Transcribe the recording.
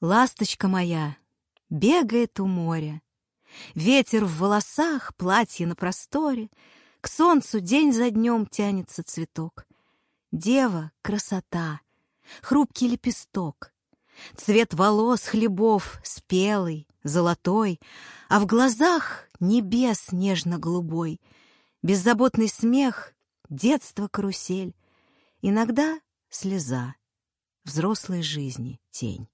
Ласточка моя бегает у моря. Ветер в волосах, платье на просторе. К солнцу день за днем тянется цветок. Дева — красота, хрупкий лепесток. Цвет волос хлебов спелый, золотой, А в глазах небес нежно-голубой. Беззаботный смех, детство карусель. Иногда слеза, взрослой жизни тень.